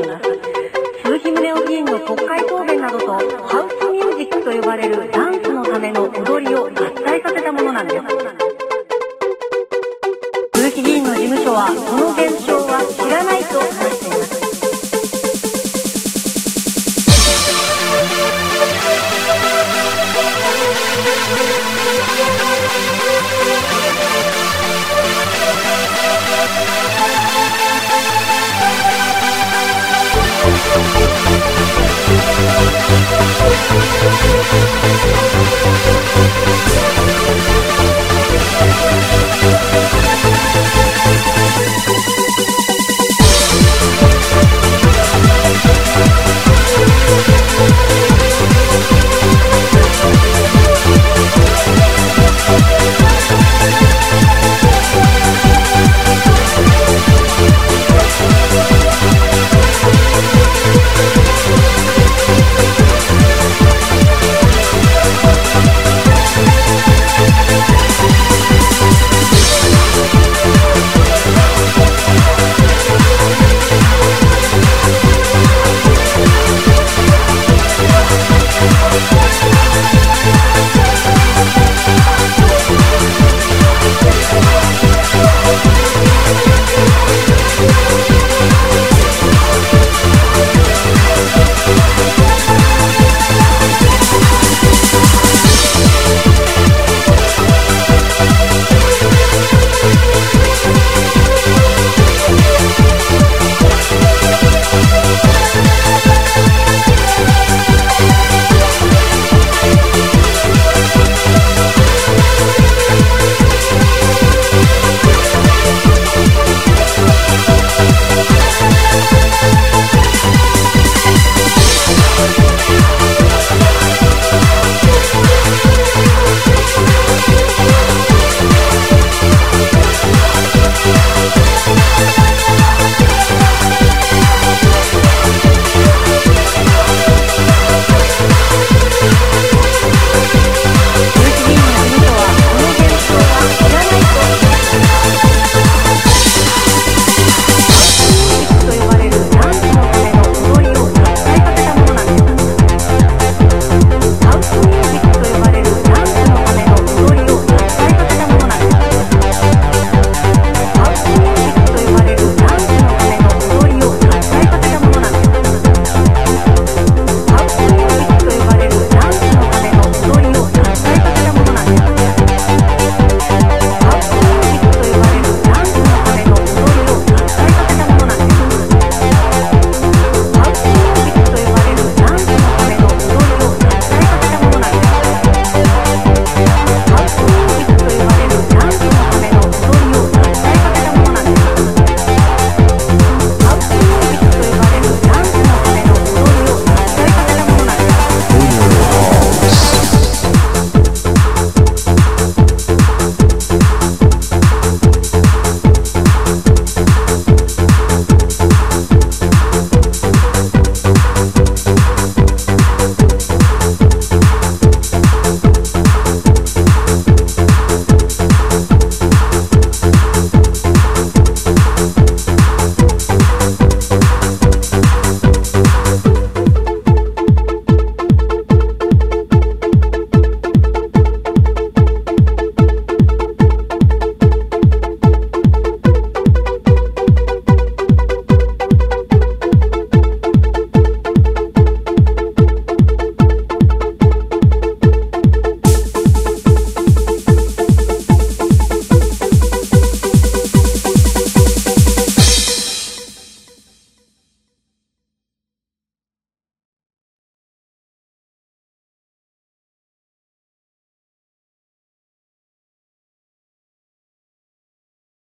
ます。鈴木宗男議員の国会答弁などと、ハウスミュージックと呼ばれるダンスのための踊りを合体させたものなんです。鈴木議員の事務所は、この現象は知らないと話しています。